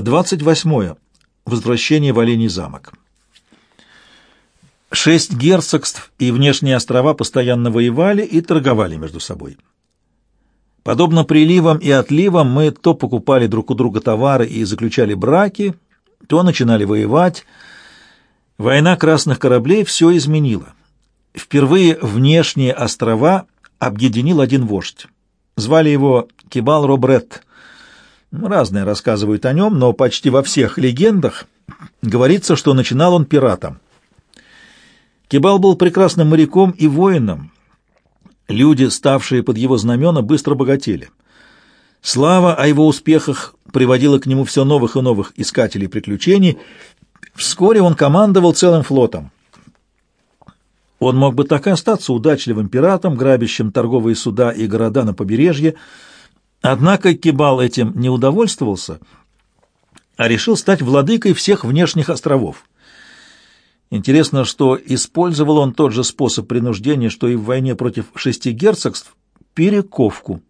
28. Возвращение в Оленей замок. Шесть герцогств и внешние острова постоянно воевали и торговали между собой. Подобно приливам и отливам мы то покупали друг у друга товары и заключали браки, то начинали воевать. Война красных кораблей все изменила. Впервые внешние острова объединил один вождь. Звали его Кибал Робрет – Разные рассказывают о нем, но почти во всех легендах говорится, что начинал он пиратом. Кибал был прекрасным моряком и воином. Люди, ставшие под его знамена, быстро богатели. Слава о его успехах приводила к нему все новых и новых искателей приключений. Вскоре он командовал целым флотом. Он мог бы так и остаться удачливым пиратом, грабящим торговые суда и города на побережье, Однако Кибал этим не удовольствовался, а решил стать владыкой всех внешних островов. Интересно, что использовал он тот же способ принуждения, что и в войне против шести герцогств – перековку.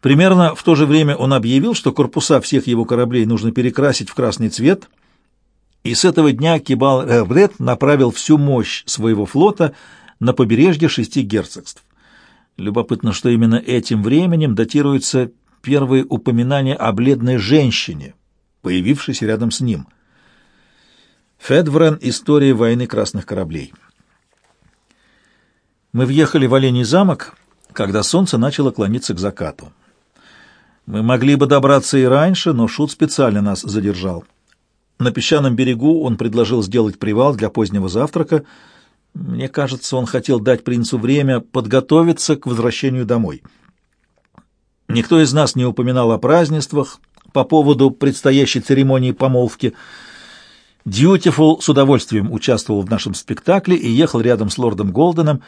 Примерно в то же время он объявил, что корпуса всех его кораблей нужно перекрасить в красный цвет, и с этого дня Кибал Эврет направил всю мощь своего флота на побережье шести герцогств. Любопытно, что именно этим временем датируются первые упоминания о бледной женщине, появившейся рядом с ним. Федврен «История войны красных кораблей». Мы въехали в Оленей замок, когда солнце начало клониться к закату. Мы могли бы добраться и раньше, но Шут специально нас задержал. На песчаном берегу он предложил сделать привал для позднего завтрака — мне кажется, он хотел дать принцу время подготовиться к возвращению домой. Никто из нас не упоминал о празднествах по поводу предстоящей церемонии помолвки. Дьютифул с удовольствием участвовал в нашем спектакле и ехал рядом с лордом Голденом,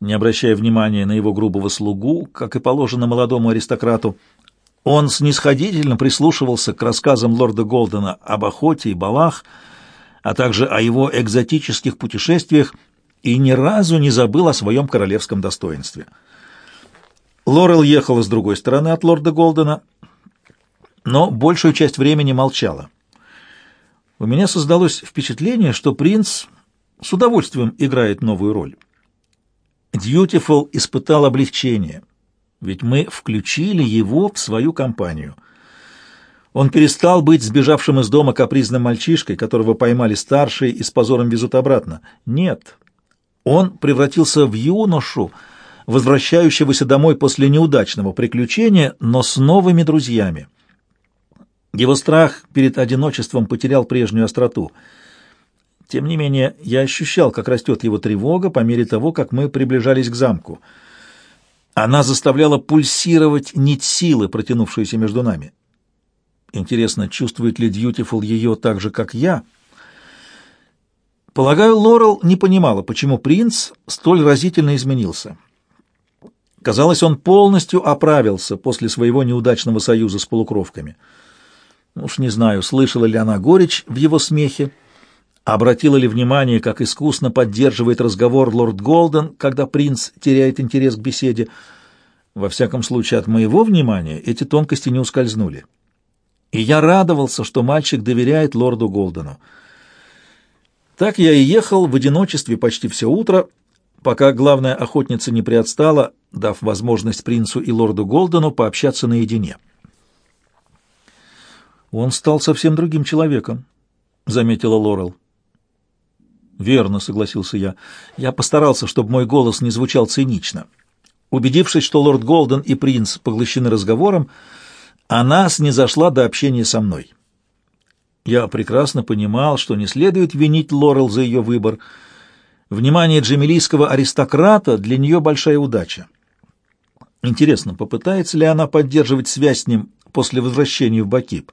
не обращая внимания на его грубого слугу, как и положено молодому аристократу. Он снисходительно прислушивался к рассказам лорда Голдена об охоте и балах, а также о его экзотических путешествиях и ни разу не забыл о своем королевском достоинстве. Лорел ехала с другой стороны от лорда Голдена, но большую часть времени молчала. У меня создалось впечатление, что принц с удовольствием играет новую роль. Дьютифул испытал облегчение, ведь мы включили его в свою компанию. Он перестал быть сбежавшим из дома капризным мальчишкой, которого поймали старшие и с позором везут обратно. Нет, он превратился в юношу, возвращающегося домой после неудачного приключения, но с новыми друзьями. Его страх перед одиночеством потерял прежнюю остроту. Тем не менее, я ощущал, как растет его тревога по мере того, как мы приближались к замку. Она заставляла пульсировать нить силы, протянувшуюся между нами. Интересно, чувствует ли Дьютифул ее так же, как я — Полагаю, Лорел не понимала, почему принц столь разительно изменился. Казалось, он полностью оправился после своего неудачного союза с полукровками. Уж не знаю, слышала ли она горечь в его смехе, обратила ли внимание, как искусно поддерживает разговор лорд Голден, когда принц теряет интерес к беседе. Во всяком случае, от моего внимания эти тонкости не ускользнули. И я радовался, что мальчик доверяет лорду Голдену. Так я и ехал в одиночестве почти все утро, пока главная охотница не приотстала, дав возможность принцу и лорду Голдену пообщаться наедине. «Он стал совсем другим человеком», — заметила Лорел. «Верно», — согласился я. «Я постарался, чтобы мой голос не звучал цинично». Убедившись, что лорд Голден и принц поглощены разговором, она снизошла до общения со мной. Я прекрасно понимал, что не следует винить Лорел за ее выбор. Внимание джемилийского аристократа для нее большая удача. Интересно, попытается ли она поддерживать связь с ним после возвращения в Бакип?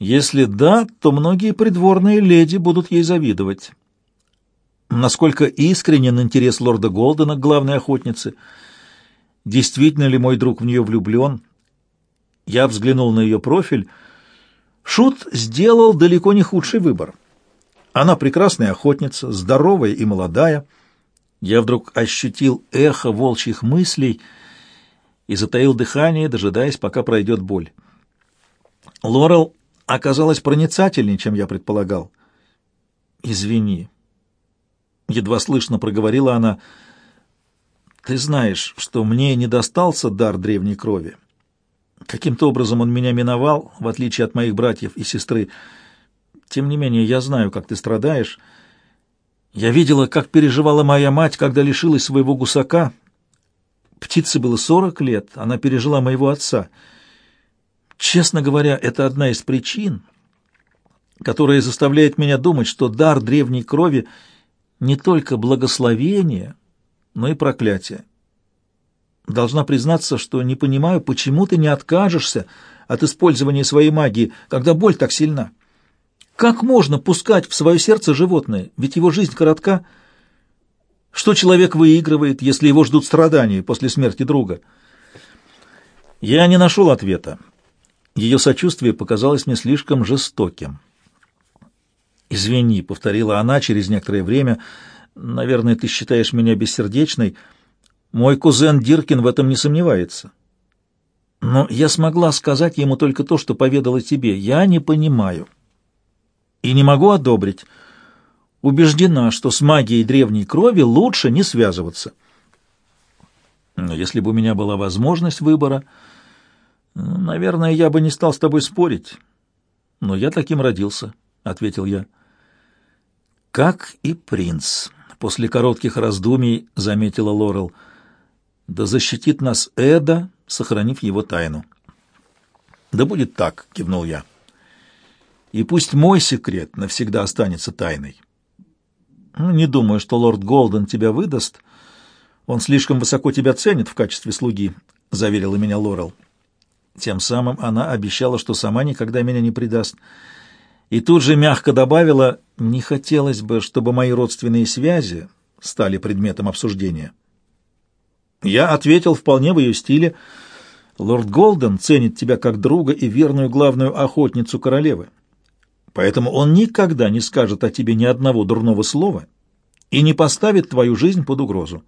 Если да, то многие придворные леди будут ей завидовать. Насколько искренен интерес лорда Голдена к главной охотнице? Действительно ли мой друг в нее влюблен? Я взглянул на ее профиль — Шут сделал далеко не худший выбор. Она прекрасная охотница, здоровая и молодая. Я вдруг ощутил эхо волчьих мыслей и затаил дыхание, дожидаясь, пока пройдет боль. Лорел оказалась проницательнее, чем я предполагал. «Извини», — едва слышно проговорила она, — «ты знаешь, что мне не достался дар древней крови. Каким-то образом он меня миновал, в отличие от моих братьев и сестры. Тем не менее, я знаю, как ты страдаешь. Я видела, как переживала моя мать, когда лишилась своего гусака. Птице было сорок лет, она пережила моего отца. Честно говоря, это одна из причин, которая заставляет меня думать, что дар древней крови не только благословение, но и проклятие. Должна признаться, что не понимаю, почему ты не откажешься от использования своей магии, когда боль так сильна. Как можно пускать в свое сердце животное, ведь его жизнь коротка? Что человек выигрывает, если его ждут страдания после смерти друга? Я не нашел ответа. Ее сочувствие показалось мне слишком жестоким. «Извини», — повторила она через некоторое время, — «наверное, ты считаешь меня бессердечной». Мой кузен Диркин в этом не сомневается. Но я смогла сказать ему только то, что поведала тебе. Я не понимаю. И не могу одобрить. Убеждена, что с магией древней крови лучше не связываться. Но если бы у меня была возможность выбора, наверное, я бы не стал с тобой спорить. Но я таким родился, — ответил я. Как и принц. После коротких раздумий заметила Лорел — да защитит нас Эда, сохранив его тайну. Да будет так, кивнул я. И пусть мой секрет навсегда останется тайной. Ну, не думаю, что лорд Голден тебя выдаст. Он слишком высоко тебя ценит в качестве слуги, заверила меня Лорел. Тем самым она обещала, что сама никогда меня не предаст. И тут же мягко добавила, не хотелось бы, чтобы мои родственные связи стали предметом обсуждения. Я ответил вполне в ее стиле. «Лорд Голден ценит тебя как друга и верную главную охотницу королевы. Поэтому он никогда не скажет о тебе ни одного дурного слова и не поставит твою жизнь под угрозу».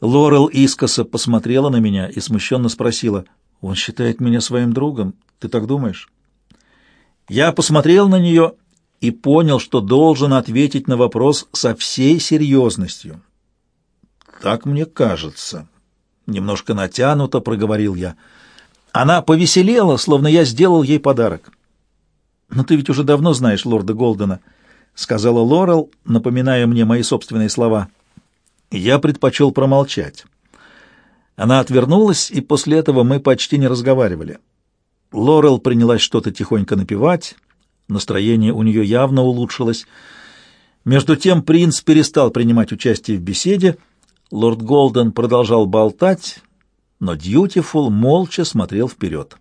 Лорел искоса посмотрела на меня и смущенно спросила, «Он считает меня своим другом? Ты так думаешь?» Я посмотрел на нее и понял, что должен ответить на вопрос со всей серьезностью. «Так мне кажется». Немножко натянуто проговорил я. Она повеселела, словно я сделал ей подарок. «Но ты ведь уже давно знаешь лорда Голдена», — сказала Лорел, напоминая мне мои собственные слова. Я предпочел промолчать. Она отвернулась, и после этого мы почти не разговаривали. Лорел принялась что-то тихонько напевать, настроение у нее явно улучшилось. Между тем принц перестал принимать участие в беседе, — Лорд Голден продолжал болтать, но Дьютифул молча смотрел вперед.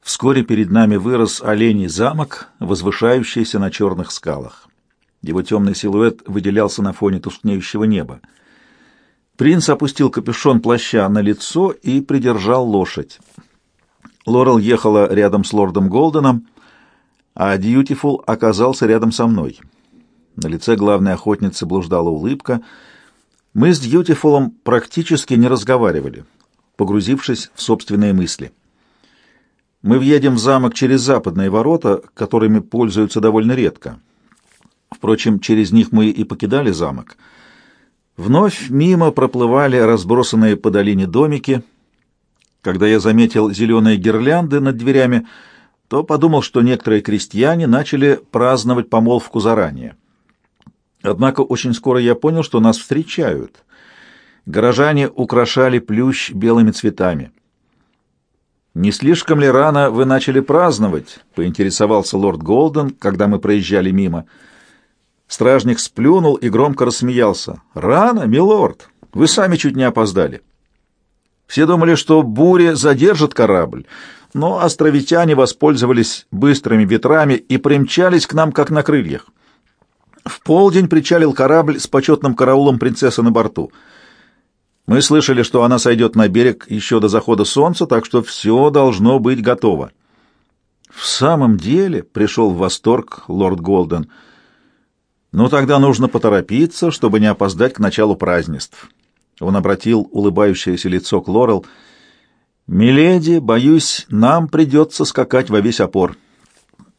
Вскоре перед нами вырос оленей замок, возвышающийся на черных скалах. Его темный силуэт выделялся на фоне тускнеющего неба. Принц опустил капюшон плаща на лицо и придержал лошадь. Лорел ехала рядом с лордом Голденом, а Дьютифул оказался рядом со мной. На лице главной охотницы блуждала улыбка — мы с Дьютифулом практически не разговаривали, погрузившись в собственные мысли. Мы въедем в замок через западные ворота, которыми пользуются довольно редко. Впрочем, через них мы и покидали замок. Вновь мимо проплывали разбросанные по долине домики. Когда я заметил зеленые гирлянды над дверями, то подумал, что некоторые крестьяне начали праздновать помолвку заранее. Однако очень скоро я понял, что нас встречают. Горожане украшали плющ белыми цветами. «Не слишком ли рано вы начали праздновать?» — поинтересовался лорд Голден, когда мы проезжали мимо. Стражник сплюнул и громко рассмеялся. «Рано, милорд! Вы сами чуть не опоздали. Все думали, что буря задержит корабль, но островитяне воспользовались быстрыми ветрами и примчались к нам, как на крыльях. В полдень причалил корабль с почетным караулом принцессы на борту. Мы слышали, что она сойдет на берег еще до захода солнца, так что все должно быть готово. В самом деле пришел в восторг лорд Голден. Ну, тогда нужно поторопиться, чтобы не опоздать к началу празднеств. Он обратил улыбающееся лицо к Лорел. «Миледи, боюсь, нам придется скакать во весь опор.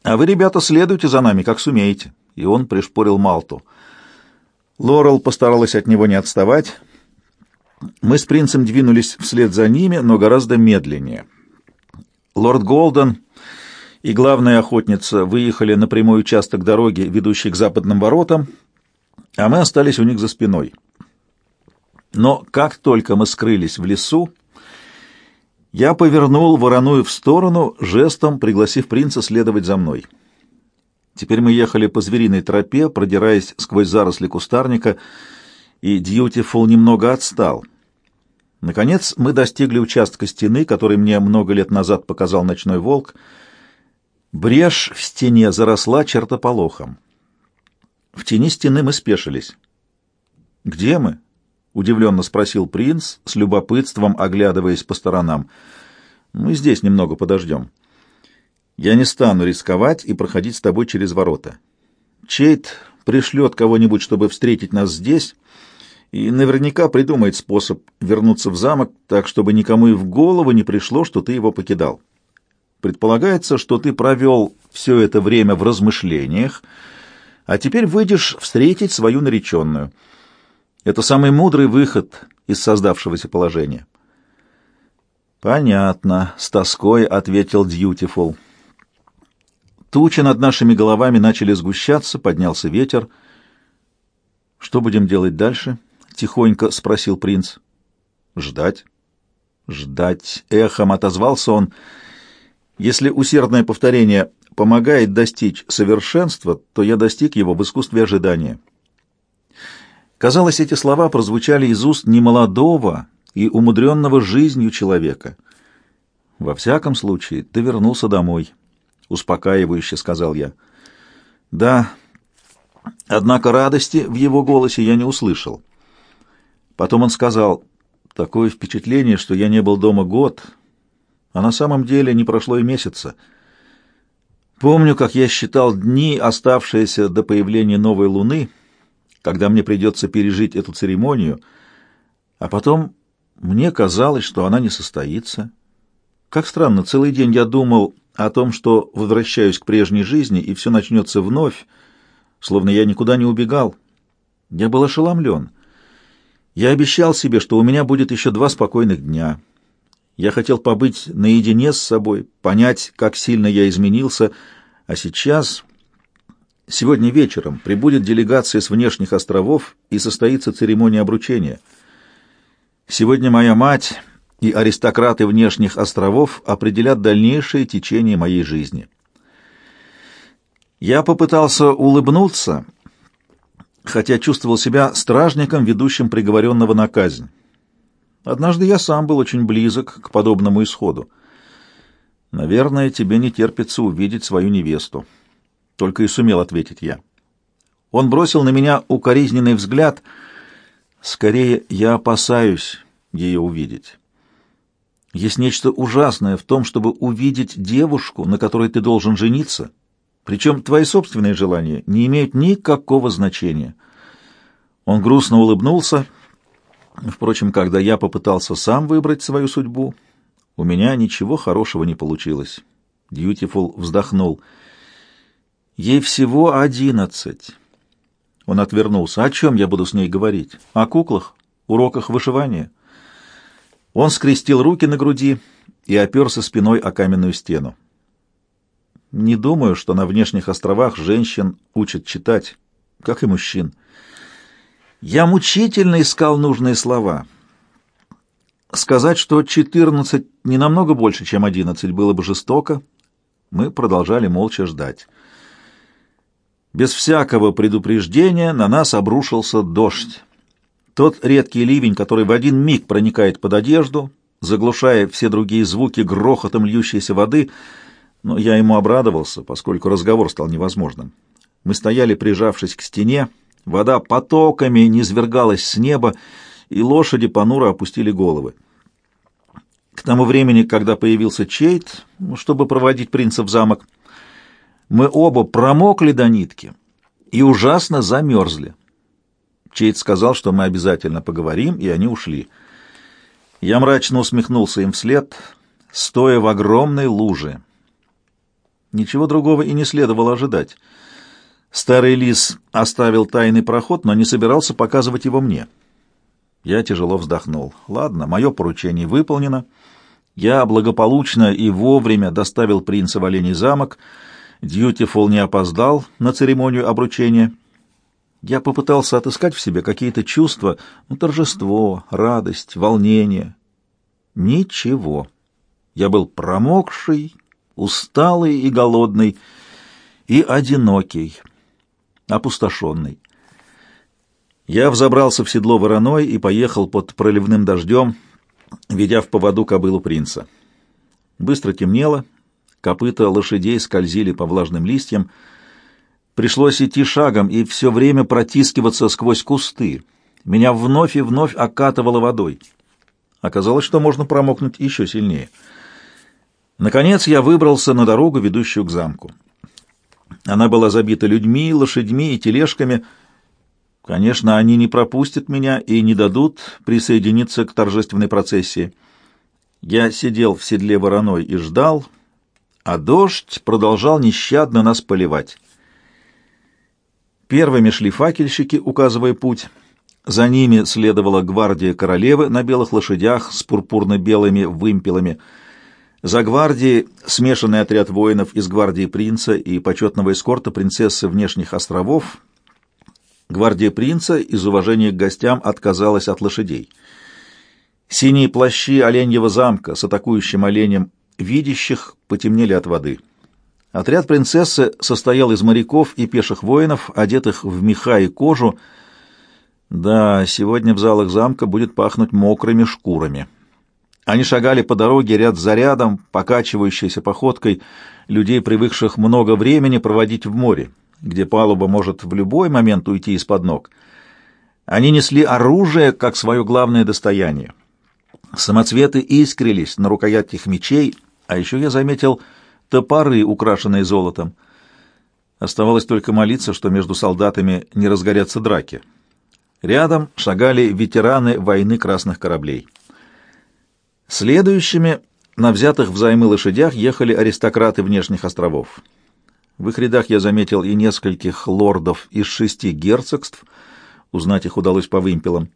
А вы, ребята, следуйте за нами, как сумеете». И он пришпорил Малту. Лорел постаралась от него не отставать. Мы с принцем двинулись вслед за ними, но гораздо медленнее. Лорд Голден и главная охотница выехали на прямой участок дороги, ведущий к западным воротам, а мы остались у них за спиной. Но как только мы скрылись в лесу, я повернул вороную в сторону, жестом пригласив принца следовать за мной. Теперь мы ехали по звериной тропе, продираясь сквозь заросли кустарника, и Дьютифул немного отстал. Наконец мы достигли участка стены, который мне много лет назад показал ночной волк. Брешь в стене заросла чертополохом. В тени стены мы спешились. «Где мы?» — удивленно спросил принц, с любопытством оглядываясь по сторонам. «Мы здесь немного подождем. Я не стану рисковать и проходить с тобой через ворота. Чейт пришлет кого-нибудь, чтобы встретить нас здесь, и наверняка придумает способ вернуться в замок так, чтобы никому и в голову не пришло, что ты его покидал. Предполагается, что ты провел все это время в размышлениях, а теперь выйдешь встретить свою нареченную. Это самый мудрый выход из создавшегося положения. «Понятно», — с тоской ответил Дьютифул. Тучи над нашими головами начали сгущаться, поднялся ветер. «Что будем делать дальше?» — тихонько спросил принц. «Ждать». «Ждать», — эхом отозвался он. «Если усердное повторение помогает достичь совершенства, то я достиг его в искусстве ожидания. Казалось, эти слова прозвучали из уст немолодого и умудренного жизнью человека. «Во всяком случае, ты вернулся домой», — успокаивающе сказал я. «Да, однако радости в его голосе я не услышал. Потом он сказал, такое впечатление, что я не был дома год, а на самом деле не прошло и месяца». Помню, как я считал дни, оставшиеся до появления новой луны, когда мне придется пережить эту церемонию, а потом мне казалось, что она не состоится. Как странно, целый день я думал о том, что возвращаюсь к прежней жизни, и все начнется вновь, словно я никуда не убегал. Я был ошеломлен. Я обещал себе, что у меня будет еще два спокойных дня — я хотел побыть наедине с собой, понять, как сильно я изменился, а сейчас, сегодня вечером, прибудет делегация с внешних островов и состоится церемония обручения. Сегодня моя мать и аристократы внешних островов определят дальнейшее течение моей жизни. Я попытался улыбнуться, хотя чувствовал себя стражником, ведущим приговоренного на казнь. Однажды я сам был очень близок к подобному исходу. Наверное, тебе не терпится увидеть свою невесту. Только и сумел ответить я. Он бросил на меня укоризненный взгляд. Скорее, я опасаюсь ее увидеть. Есть нечто ужасное в том, чтобы увидеть девушку, на которой ты должен жениться, причем твои собственные желания не имеют никакого значения. Он грустно улыбнулся Впрочем, когда я попытался сам выбрать свою судьбу, у меня ничего хорошего не получилось. Дьютифул вздохнул. Ей всего одиннадцать. Он отвернулся. О чем я буду с ней говорить? О куклах? Уроках вышивания? Он скрестил руки на груди и оперся спиной о каменную стену. Не думаю, что на внешних островах женщин учат читать, как и мужчин. Я мучительно искал нужные слова. Сказать, что четырнадцать не намного больше, чем одиннадцать, было бы жестоко. Мы продолжали молча ждать. Без всякого предупреждения на нас обрушился дождь. Тот редкий ливень, который в один миг проникает под одежду, заглушая все другие звуки грохотом льющейся воды, но я ему обрадовался, поскольку разговор стал невозможным. Мы стояли, прижавшись к стене, Вода потоками низвергалась с неба, и лошади понуро опустили головы. К тому времени, когда появился Чейт, чтобы проводить принца в замок, мы оба промокли до нитки и ужасно замерзли. Чейт сказал, что мы обязательно поговорим, и они ушли. Я мрачно усмехнулся им вслед — стоя в огромной луже. Ничего другого и не следовало ожидать. Старый лис оставил тайный проход, но не собирался показывать его мне. Я тяжело вздохнул. Ладно, мое поручение выполнено. Я благополучно и вовремя доставил принца в Оленей замок. Дьютифул не опоздал на церемонию обручения. Я попытался отыскать в себе какие-то чувства, ну, торжество, радость, волнение. Ничего. Я был промокший, усталый и голодный, и одинокий, опустошенный. Я взобрался в седло вороной и поехал под проливным дождем, ведя в поводу кобылу принца. Быстро темнело, копыта лошадей скользили по влажным листьям, пришлось идти шагом и все время протискиваться сквозь кусты. Меня вновь и вновь окатывало водой. Оказалось, что можно промокнуть еще сильнее — Наконец я выбрался на дорогу, ведущую к замку. Она была забита людьми, лошадьми и тележками. Конечно, они не пропустят меня и не дадут присоединиться к торжественной процессии. Я сидел в седле вороной и ждал, а дождь продолжал нещадно нас поливать. Первыми шли факельщики, указывая путь. За ними следовала гвардия королевы на белых лошадях с пурпурно-белыми вымпелами — за гвардией смешанный отряд воинов из гвардии принца и почетного эскорта принцессы внешних островов. Гвардия принца из уважения к гостям отказалась от лошадей. Синие плащи оленьего замка с атакующим оленем видящих потемнели от воды. Отряд принцессы состоял из моряков и пеших воинов, одетых в меха и кожу. Да, сегодня в залах замка будет пахнуть мокрыми шкурами. Они шагали по дороге ряд за рядом, покачивающейся походкой людей, привыкших много времени проводить в море, где палуба может в любой момент уйти из-под ног. Они несли оружие как свое главное достояние. Самоцветы искрились на рукоятках мечей, а еще я заметил топоры, украшенные золотом. Оставалось только молиться, что между солдатами не разгорятся драки. Рядом шагали ветераны войны красных кораблей. Следующими на взятых взаймы лошадях ехали аристократы внешних островов. В их рядах я заметил и нескольких лордов из шести герцогств, узнать их удалось по вымпелам.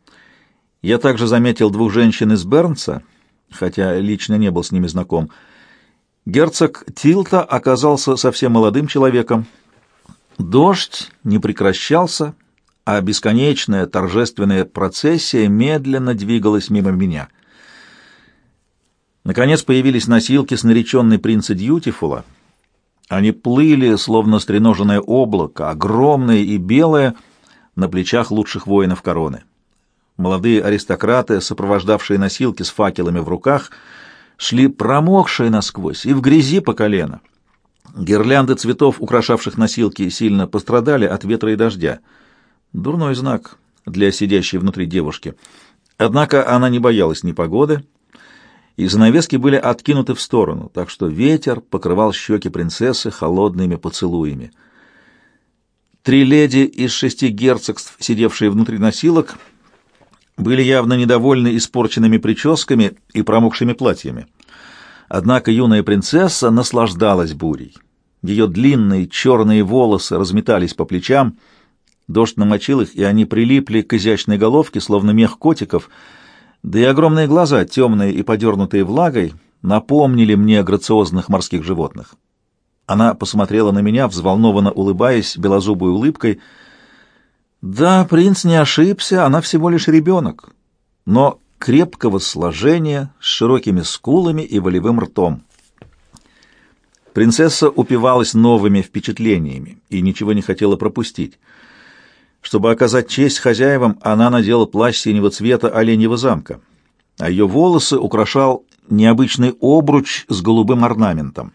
Я также заметил двух женщин из Бернса, хотя лично не был с ними знаком. Герцог Тилта оказался совсем молодым человеком. Дождь не прекращался, а бесконечная торжественная процессия медленно двигалась мимо меня — Наконец появились носилки с нареченной принца Дьютифула. Они плыли, словно стреноженное облако, огромное и белое, на плечах лучших воинов короны. Молодые аристократы, сопровождавшие носилки с факелами в руках, шли промокшие насквозь и в грязи по колено. Гирлянды цветов, украшавших носилки, сильно пострадали от ветра и дождя. Дурной знак для сидящей внутри девушки. Однако она не боялась ни погоды, и занавески были откинуты в сторону, так что ветер покрывал щеки принцессы холодными поцелуями. Три леди из шести герцогств, сидевшие внутри носилок, были явно недовольны испорченными прическами и промокшими платьями. Однако юная принцесса наслаждалась бурей. Ее длинные черные волосы разметались по плечам, дождь намочил их, и они прилипли к изящной головке, словно мех котиков — да и огромные глаза, темные и подернутые влагой, напомнили мне грациозных морских животных. Она посмотрела на меня, взволнованно улыбаясь белозубой улыбкой. Да, принц не ошибся, она всего лишь ребенок, но крепкого сложения, с широкими скулами и волевым ртом. Принцесса упивалась новыми впечатлениями и ничего не хотела пропустить. Чтобы оказать честь хозяевам, она надела плащ синего цвета оленьего замка, а ее волосы украшал необычный обруч с голубым орнаментом.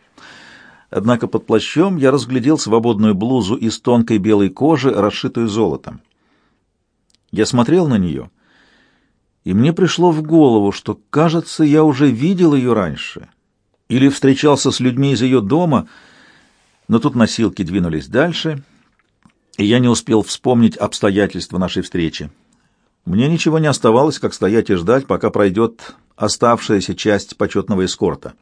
Однако под плащом я разглядел свободную блузу из тонкой белой кожи, расшитую золотом. Я смотрел на нее, и мне пришло в голову, что, кажется, я уже видел ее раньше или встречался с людьми из ее дома, но тут носилки двинулись дальше — и я не успел вспомнить обстоятельства нашей встречи. Мне ничего не оставалось, как стоять и ждать, пока пройдет оставшаяся часть почетного эскорта.